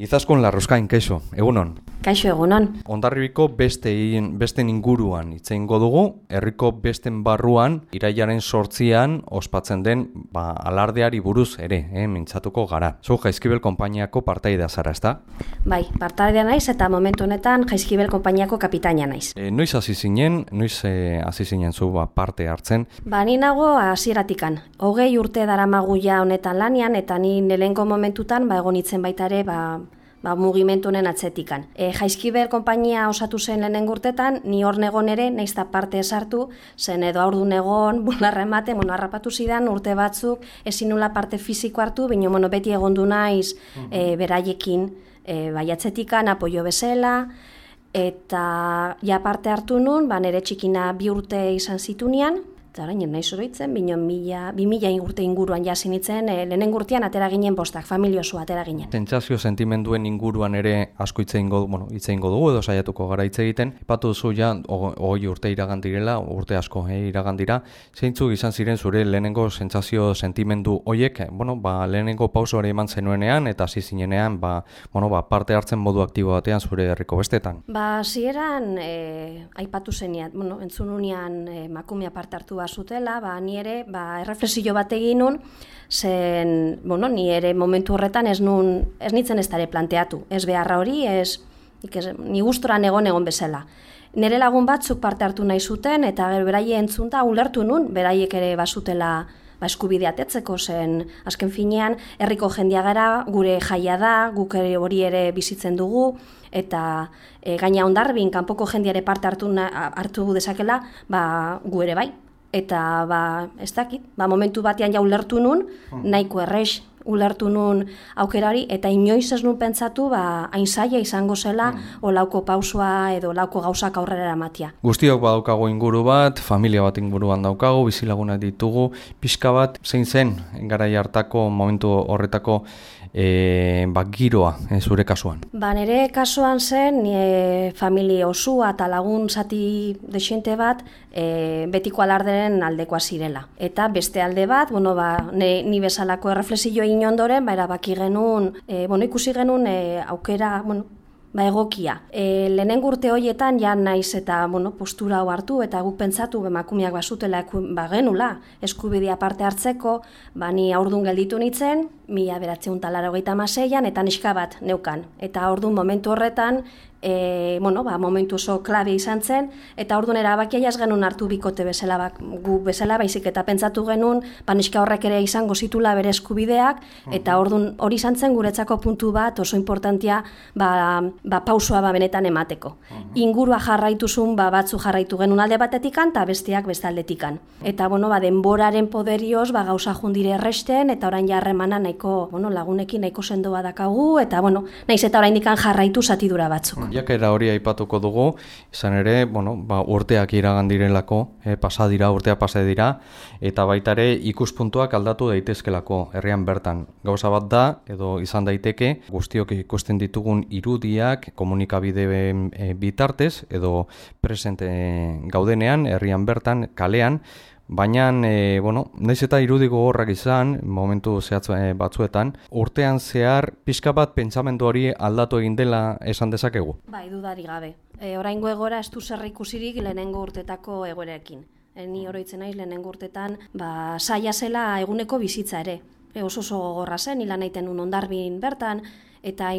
Izaskun larruzkain, kaixo, egunon. Kaixo egunon. Ondarribiko beste beste inguruan itzeingo dugu, herriko besten barruan irailaren sortzian ospatzen den ba, alardeari buruz ere, eh, mintzatuko gara. Zu Jaizkibel konpainiako partaidea zara, ezta? Bai, partaidea naiz eta momentu honetan Jaizkibel konpainiako kapitaina naiz. E, noiz hasi zinen, noiz e, hasi zinen zu ba, parte hartzen? Ba, ni nago hasieratikan. Hogei urte daramagu ja honetan lanian eta ni nelenko momentutan ba egonitzen baita ere ba ba, mugimentu honen atzetikan. E, Jaizkiber konpainia osatu zen lehenen gurtetan, ni hor negon ere, naiz parte esartu, zen edo aurdu negon, bularra emate, bueno, harrapatu zidan urte batzuk, ezin nula parte fiziko hartu, bino, bueno, beti egondu naiz e, beraiekin, e, bai atzetikan, apoio bezala, eta ja parte hartu nun, ba, nire txikina bi urte izan zitunean, Eta orain, nahi zoroitzen, binon mila, bi mila ingurte inguruan jasin itzen, e, lehenen gurtian atera ginen postak, familiosu atera ginen. Sentsazio sentimenduen inguruan ere asko itzein godu, bueno, itzein dugu edo saiatuko gara hitz egiten. Epatu duzu ja, hoi urte iragan direla, urte asko eh, iragan dira. Zeintzu izan ziren zure lehenengo sentsazio sentimendu hoiek, bueno, ba, lehenengo pauso ere eman zenuenean, eta hasi zinenean, ba, bueno, ba, parte hartzen modu aktibo batean zure herriko bestetan. Ba, zieran, e, aipatu zeniat, bueno, entzun unian e, makumia parte hartu bazutela, ba, ni ere, ba, erreflexio bat egin nun, zen, bueno, ni ere momentu horretan ez nun, ez nitzen ez dara planteatu, ez beharra hori, ez, ez ni gustora egon egon bezala. Nere lagun batzuk parte hartu nahi zuten, eta gero beraie entzunta, ulertu nun, beraiek ere bazutela ba, eskubide atetzeko zen, azken finean, herriko jendia gara, gure jaia da, guk ere hori ere bizitzen dugu, eta e, gaina ondarbin, kanpoko jendiare parte hartu, hartu dezakela, ba, gu ere bai, eta ba, ez dakit, ba, momentu batean ja ulertu nun, hmm. nahiko errex ulertu nun aukerari, eta inoiz ez nun pentsatu, ba, hain zaila izango zela, hmm. o lauko pausua edo lauko gauzak aurrera eramatia. Guztiok badaukago inguru bat, familia bat inguruan daukago, bizilagunak ditugu, pixka bat, zein zen, gara hartako momentu horretako, e, ba, giroa e, zure kasuan? Ba, nire kasuan zen, e, familie osua eta lagun zati desente bat, e, betiko alarderen aldekoa zirela. Eta beste alde bat, bueno, ba, ne, ni bezalako erreflexio inondoren, ba, erabaki genuen, e, bueno, ikusi genuen e, aukera, bueno, ba egokia. E, lehenen gurte horietan ja naiz eta bueno, postura hau hartu eta guk pentsatu emakumeak basutela ba genula eskubidea parte hartzeko, ba ni aurdun gelditu nitzen, mila beratzen talara hogeita maseian, eta niska bat neukan. Eta aurdun momentu horretan, e, bueno, ba, momentu oso klabe izan zen, eta orduan erabakia jaz genuen hartu bikote bezala, bak, gu bezala baizik, eta pentsatu genuen, paniska horrek ere izango zitula bere eskubideak, eta orduan hori izan zen guretzako puntu bat oso importantia ba, ba, pausua ba benetan emateko. Ingurua jarraituzun ba, batzu jarraitu genuen alde batetikan, eta besteak beste aldetikan. Eta bueno, ba, denboraren poderioz ba, gauza jundire erresten, eta orain jarremana nahiko bueno, lagunekin nahiko sendoa dakagu, eta bueno, naiz eta orain jarraitu zatidura batzuk. Jakera hori aipatuko dugu, izan ere, bueno, ba, urteak iragan direlako, e, pasa dira, urtea pasa dira, eta baita ere ikuspuntuak aldatu daitezkelako herrian bertan. Gauza bat da, edo izan daiteke, guztiok ikusten ditugun irudiak komunikabide e, bitartez, edo presente gaudenean, herrian bertan, kalean, Baina, e, bueno, naiz eta irudiko horrak izan, momentu zehatz e, batzuetan, urtean zehar pixka bat pentsamendu hori aldatu egin dela esan dezakegu? Bai, dudari gabe. E, orain egora ez du zer ikusirik lehenengo urtetako egoerekin. E, ni oroitzen naiz lehenengo urtetan, ba, saia zela eguneko bizitza ere. E, oso oso gogorra zen, ilan naiten un ondarbin bertan, eta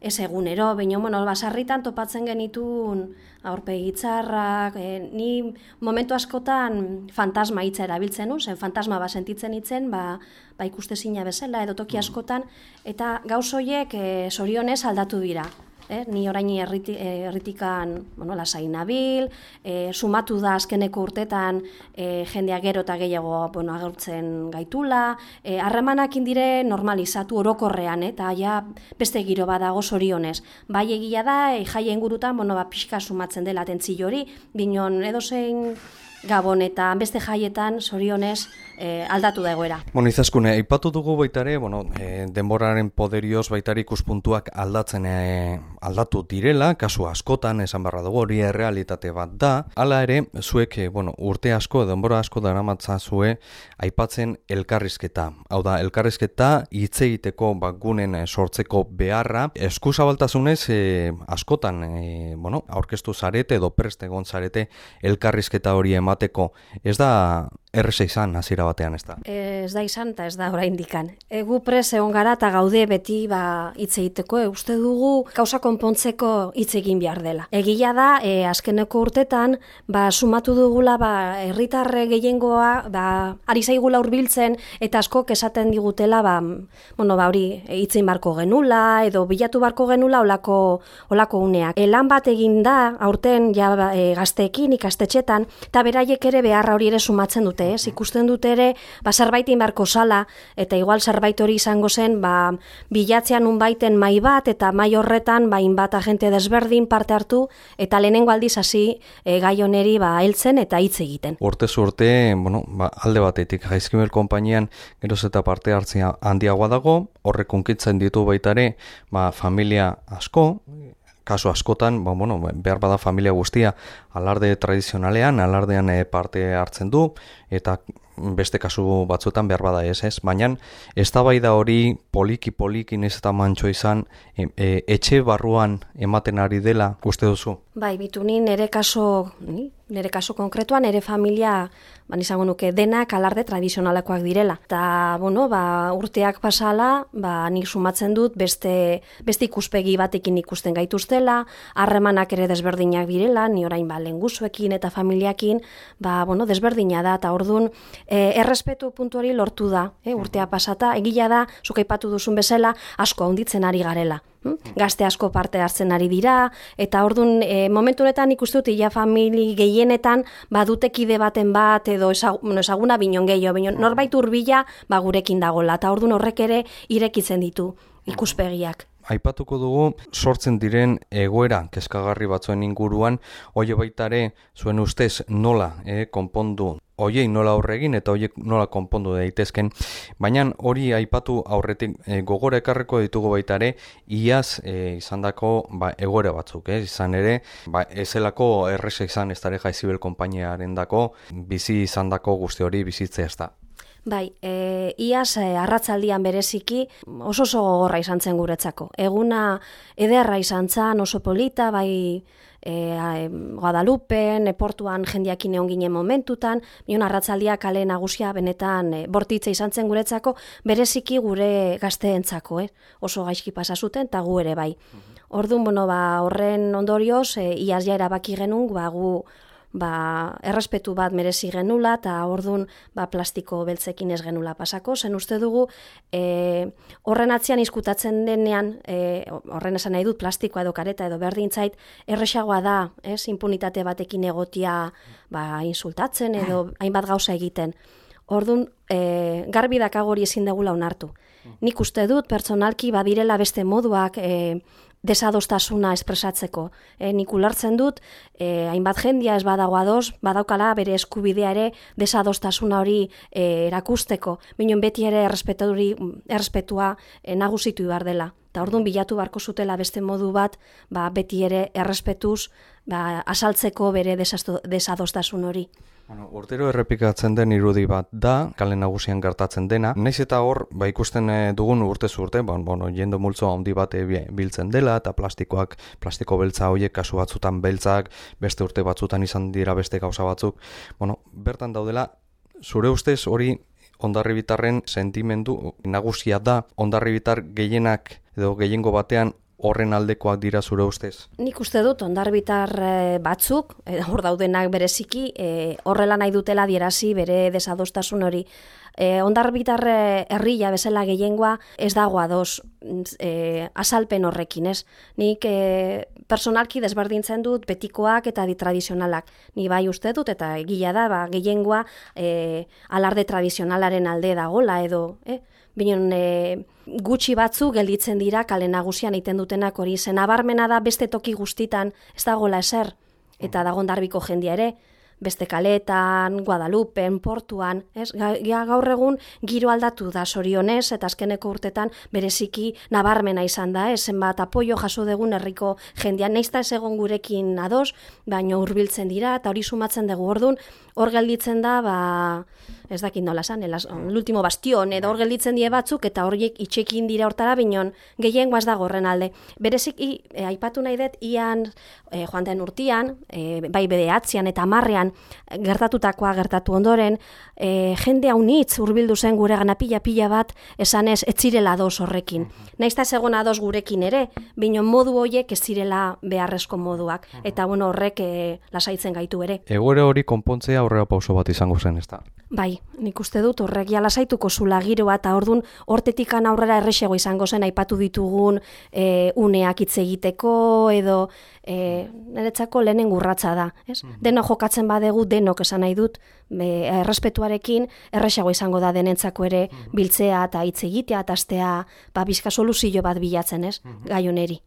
ez egunero, baina bueno, basarritan topatzen genitun aurpegi txarrak, e, ni momentu askotan fantasma hitza erabiltzen nu, zen fantasma ba sentitzen hitzen, ba, ba ikuste bezala edo toki askotan eta gauz hoiek e, sorionez aldatu dira eh? ni orain erriti, eh, erritikan bueno, lasai nabil, eh, sumatu da azkeneko urtetan eh, jendea gero eta gehiago bueno, agertzen gaitula, eh, harremanak indire normalizatu orokorrean, eh? eta ja beste giro badago zorionez. Bai egia da, eh, jaia ingurutan, bueno, ba, pixka sumatzen dela tentzio hori, binon edozein Gabon eta beste jaietan, sorionez, e, aldatu da egoera. Bueno, izaskune, ipatu dugu baitare, bueno, e, denboraren poderioz baitare ikuspuntuak aldatzen e, aldatu direla, kasu askotan, esan barra dugu, hori errealitate bat da. Hala ere, zuek, e, bueno, urte asko, denbora asko dara zue, aipatzen elkarrizketa. Hau da, elkarrizketa hitz egiteko bakunen e, sortzeko beharra. Eskuzabaltasunez, e, askotan, e, bueno, aurkeztu zarete edo preste egon zarete elkarrizketa hori emateko. Ez da erresa izan hasiera batean ez da. Ez da izan eta ez da oraindikan. Egu pres egon gara eta gaude beti ba hitz egiteko, e, uste dugu kausa konpontzeko hitz egin behar dela. Egia da, e, azkeneko urtetan ba sumatu dugula ba herritarre gehiengoa ba ari zaigula hurbiltzen eta askok esaten digutela ba bueno, ba hori hitzein barko genula edo bilatu barko genula olako olako uneak. E, lan bat egin da aurten ja ba, e, gazteekin ikastetxetan eta beraiek ere beharra hori ere sumatzen dute dute, ez? Ikusten dute ere, ba zerbait inbarko sala eta igual zerbait hori izango zen, ba bilatzean unbaiten mai bat eta mai horretan ba inbat agente desberdin parte hartu eta lehenengo aldiz hasi e, gai honeri ba heltzen eta hitz egiten. Urte urte, bueno, ba, alde batetik Jaizkibel konpainian geroz eta parte hartzea handiagoa dago, horrek unkitzen ditu baitare, ba familia asko, kasu askotan, ba, bueno, behar bada familia guztia alarde tradizionalean, alardean e, parte hartzen du, eta beste kasu batzuetan behar bada ez, ez? Baina ez da hori poliki poliki ez eta mantxo izan e, e, etxe barruan ematen ari dela uste duzu? Bai, bitu ni nire kaso, nire kaso konkretuan, nire familia ban izango nuke denak alarde tradizionalekoak direla. Ta, bueno, ba, urteak pasala, ba, nik sumatzen dut beste, beste ikuspegi batekin ikusten gaituztela, harremanak ere desberdinak direla, ni orain ba, lenguzuekin eta familiakin, ba, bueno, desberdina da, eta orduan, e, errespetu puntu hori lortu da, e, urtea pasata, egila da, zukaipatu duzun bezala, asko handitzen ari garela. Hm? Gazte asko parte hartzen ari dira, eta orduan, e, momentu honetan ikustu dut, ia famili gehienetan, badutekide baten bat, edo esaguna binon gehiago, binon norbait urbila, ba gurekin dagola, eta orduan horrek ere irekitzen ditu ikuspegiak. Aipatuko dugu sortzen diren egoera kezkagarri batzuen inguruan, oie baitare zuen ustez nola eh, konpondu hoiei nola aurregin eta hoiek nola konpondu daitezken, baina hori aipatu aurretik e, gogora ekarreko ditugu baita ere iaz e, izandako ba, egoera batzuk, eh? izan ere ba, ezelako erresa izan ez dara jaizibel konpainiaren dako, bizi izandako guzti hori bizitzea ez da. Bai, e, iaz e, arratzaldian bereziki oso oso gogorra izan zen guretzako. Eguna ederra izan zen oso polita, bai e, Guadalupen, e, portuan jendiakin egon ginen momentutan, mion arratzaldia kale nagusia benetan e, bortitza izan zen guretzako, bereziki gure gazteentzako, eh? oso gaizki pasa zuten, eta gu ere bai. Mhm. Orduan, bueno, ba, horren ondorioz, e, iaz ja erabaki genuen, ba, gu ba, errespetu bat merezi genula eta ordun ba, plastiko beltzekin ez genula pasako. Zen uste dugu e, horren atzean izkutatzen denean, e, horren esan nahi dut plastikoa edo kareta edo berdintzait, erresagoa da, ez, impunitate batekin egotia ba, insultatzen edo hainbat gauza egiten. Ordun e, garbi dakagori ezin degula onartu. Nik uste dut pertsonalki badirela beste moduak e, desadostasuna espresatzeko. E, nik ulertzen dut, e, hainbat jendia ez badago ados, badaukala bere eskubidea ere desadostasuna hori e, erakusteko. Minon beti ere errespetua e, nagusitu behar dela. Ta orduan bilatu barko zutela beste modu bat, ba, beti ere errespetuz ba, asaltzeko bere desadostasun hori. Bueno, urtero errepikatzen den irudi bat da, kale nagusian gertatzen dena. Naiz eta hor, ba ikusten eh, dugun urte urte, bon, bueno, jendo multzo handi bat biltzen dela, eta plastikoak, plastiko beltza horiek kasu batzutan beltzak, beste urte batzutan izan dira beste gauza batzuk. Bueno, bertan daudela, zure ustez hori ondarribitarren sentimendu nagusia da, ondarribitar gehienak edo gehiengo batean horren aldekoak dira zure ustez? Nik uste dut ondarbitar eh, batzuk, e, hor daudenak bereziki, e, horrela nahi dutela dierazi bere desadostasun hori. E, ondarbitar herria bezala gehiengoa ez dago ados e, asalpen horrekin, ez? Nik e, personalki desberdintzen dut betikoak eta di tradizionalak. Ni bai uste dut eta egia da, ba, gehiengoa e, alarde tradizionalaren alde dagola edo, eh? Binon, e, gutxi batzu gelditzen dira kale nagusian egiten dutenak hori. Zen abarmena da beste toki guztitan ez dagola eser. Eta dagon darbiko jendia ere. Beste kaletan, Guadalupen, Portuan, ez? Ga, gaur egun giro aldatu da sorionez eta azkeneko urtetan bereziki nabarmena izan da, ez? Zenbat apoio jaso dugun herriko jendean, neizta ez egon gurekin ados, baino hurbiltzen dira eta hori sumatzen dugu. Ordun, hor gelditzen da, ba, ez dakit nola esan, l'ultimo bastion, edo hor gelditzen die batzuk, eta horiek itxekin dira hortara, binon gehien guaz da gorren alde. Berezik, i, e, aipatu nahi dut, ian e, joan den urtian, e, bai bedeatzean eta marrean, gertatutakoa gertatu ondoren, e, jende haunitz urbildu zen gure gana pila-pila bat, esan ez, ez zirela dos horrekin. Naizta segon ados gurekin ere, binon modu horiek ez zirela beharrezko moduak, eta bueno, horrek e, lasaitzen gaitu ere. Egore hori konpontzea aurrera pauso bat izango zen, ez da? Bai, nik uste dut horrek jala zaituko zula giroa eta ordun hortetikan aurrera errexego izango zen aipatu ditugun e, uneak hitz egiteko edo e, niretzako lehenen gurratza da. Ez? Mm Deno jokatzen badegu denok esan nahi dut errespetuarekin errexego izango da denentzako ere mhm. biltzea eta hitz egitea eta astea ba, bizka soluzio bat bilatzen, ez? Mm gai honeri.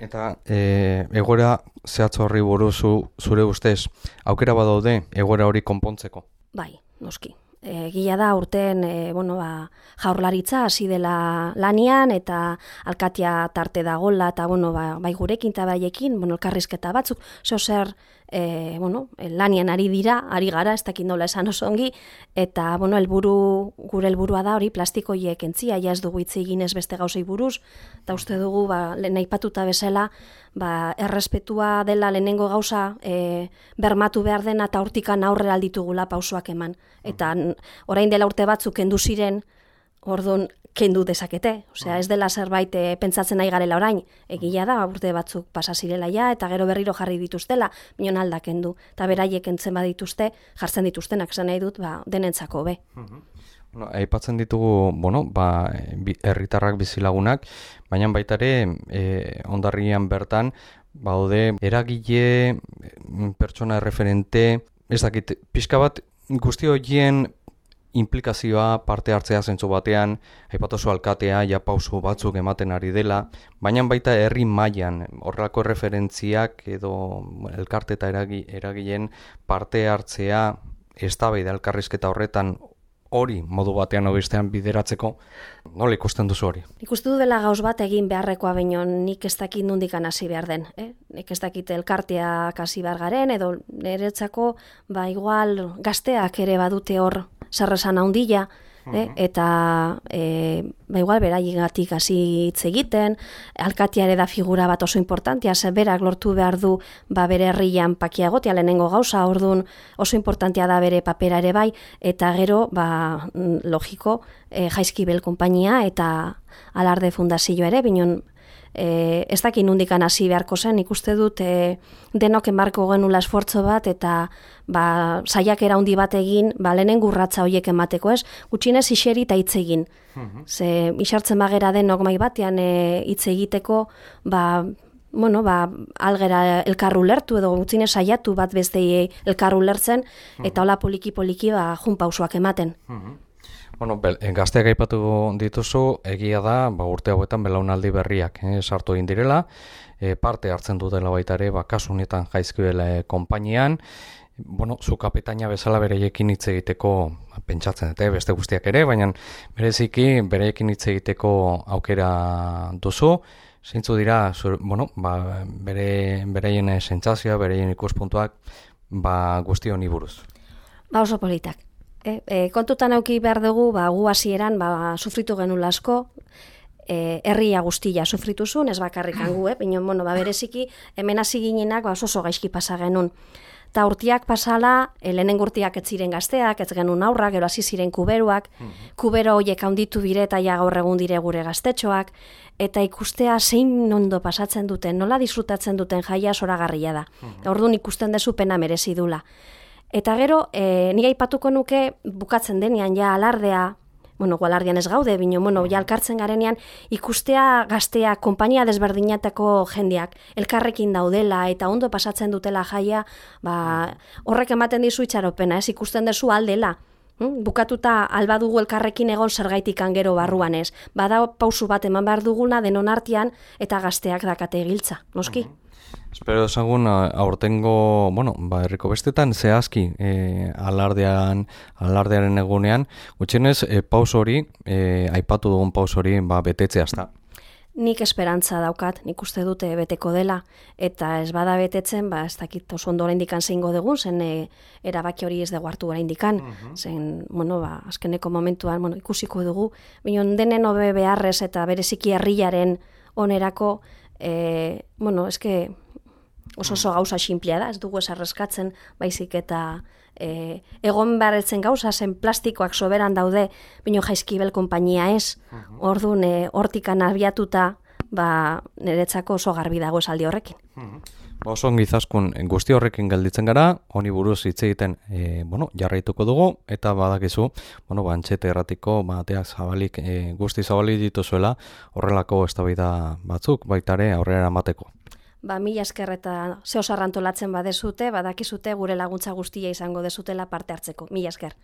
Eta e, egora zehatz horri buruzu zure ustez aukera badaude egora hori konpontzeko? Bai, noski. E, gila da urten e, bueno, ba, jaurlaritza hasi dela lanian eta alkatia tarte dagola eta bueno, ba, bai gurekin eta baiekin bueno, elkarrizketa batzuk, zo zer e, bueno, lanian ari dira, ari gara, ez dakit nola esan oso ongi, eta bueno, elburu, gure helburua da hori plastikoiek entzia, ja ez dugu hitz egin ez beste gauzei buruz, eta uste dugu, ba, nahi patuta bezala, ba, errespetua dela lehenengo gauza e, bermatu behar dena eta hortikan aurrera alditugula pausoak eman. Eta orain dela urte batzuk kendu ziren, Orduan, kendu dezakete. Osea, ez dela zerbait e, pentsatzen nahi garela orain. Egia da, urte batzuk pasa zirela ja, eta gero berriro jarri dituztela, minon alda kendu. Eta beraiek entzen badituzte, jartzen dituztenak zen nahi dut, ba, denentzako be. No, aipatzen ditugu, bueno, ba, herritarrak bizilagunak, baina baita ere, e, ondarrian bertan, baude, eragile, pertsona referente, ez dakit, pixka bat, guzti horien implikazioa parte hartzea zentzu batean, aipatozu alkatea, ja pausu batzuk ematen ari dela, baina baita herri mailan horrelako referentziak edo elkarte eta eragi, eragilen parte hartzea eztabaida elkarrizketa horretan hori modu batean obestean bideratzeko, nola ikusten duzu hori? Ikustu du dela gauz bat egin beharrekoa baino nik ez dakit nundik hasi behar den. Eh? Nik ez dakit elkartea kasi behar garen, edo niretzako ba, igual gazteak ere badute hor sarresan handia, eh? eta e, ba igual beraigatik hasi hitz egiten, alkatiare da figura bat oso importantia, ze berak lortu behar du ba bere herrian pakiagotia lehenengo gauza, ordun oso importantia da bere papera ere bai, eta gero ba mm, logiko e, jaizkibel konpainia eta alarde fundazio ere, binon e, ez dakin nundikan hasi beharko zen, ikuste dut e, denok enbarko genula esfortzo bat, eta ba, saiak eraundi bat egin, ba, lehenen gurratza horiek emateko ez, gutxinez iseri eta hitz egin. Mhm. Ze, isartzen bagera denok mai batean e, hitz egiteko, ba, bueno, ba, algera elkarru lertu edo gutxinez saiatu bat bestei elkarru lertzen, mhm. eta hola poliki-poliki ba, junpausuak ematen. Mhm. Bueno, bel, eh, gazteak aipatu dituzu, egia da, ba, urte hauetan belaunaldi berriak eh, sartu egin direla, eh, parte hartzen dutela baita ere, ba, kasu honetan jaizkibela eh, konpainian, bueno, zu kapitaina bezala bereiekin hitz egiteko pentsatzen dute beste guztiak ere, baina bereziki bereiekin hitz egiteko aukera duzu, zeintzu dira, zur, bueno, ba, bere, bereien sentsazioa, bereien ikuspuntuak, ba, guzti honi buruz. Ba oso politak. E, e, kontutan auki behar dugu, ba, gu hasieran ba, sufritu genuen asko, e, herria guztia sufritu zuen, ez bakarrik angu, eh? Bino, bueno, ba, bereziki, hemen hasi ginenak, ba, oso gaizki pasa genuen. Ta urtiak pasala, e, lehenen gurtiak ez ziren gazteak, ez genuen aurrak, gero hasi ziren kuberuak, mhm. kubero horiek handitu bire eta ja gaur egun dire gure gaztetxoak, eta ikustea zein ondo pasatzen duten, nola disfrutatzen duten jaia soragarria da. Mm Orduan ikusten dezu pena merezi dula. Eta gero, e, nire aipatuko nuke bukatzen denean ja alardea, bueno, alardean ez gaude, bino, bueno, ja alkartzen garenean, ikustea gaztea, kompainia desberdinatako jendeak, elkarrekin daudela eta ondo pasatzen dutela jaia, ba, horrek ematen dizu itxaropena, ez ikusten dezu aldela, Hm? Bukatuta alba dugu elkarrekin egon zergaitik gero barruan ez. Bada pausu bat eman behar duguna denon artean eta gazteak dakate egiltza, noski? Espero desagun aurtengo, bueno, ba, herriko bestetan zehazki e, alardean, alardearen egunean, gutxenez e, paus hori, e, aipatu dugun paus hori, ba, betetze hasta. Nik esperantza daukat, nik uste dute beteko dela, eta ez bada betetzen, ba, ez dakit oso ondo indikan zeingo dugun, zen e, erabaki hori ez dugu hartu indikan, zen, bueno, ba, azkeneko momentuan, bueno, ikusiko dugu, bineon denen hobe beharrez eta bereziki herriaren onerako, e, bueno, eske oso oso gauza sinplea da, ez dugu esarreskatzen, baizik eta e, egon beharretzen gauza zen plastikoak soberan daude, bino jaizkibel konpainia ez, orduan e, hortikan abiatuta, ba, niretzako oso garbi dago esaldi horrekin. Ba, oso ongi zaskun guzti horrekin gelditzen gara, honi buruz hitz egiten e, bueno, jarraituko dugu, eta badakizu, bueno, ba, antxete erratiko, bateak zabalik, e, guzti zabalik dituzuela, horrelako eztabaida batzuk, baitare aurrera emateko ba, mila esker eta zeo sarrantolatzen badezute, badakizute gure laguntza guztia izango dezutela parte hartzeko. Mila esker.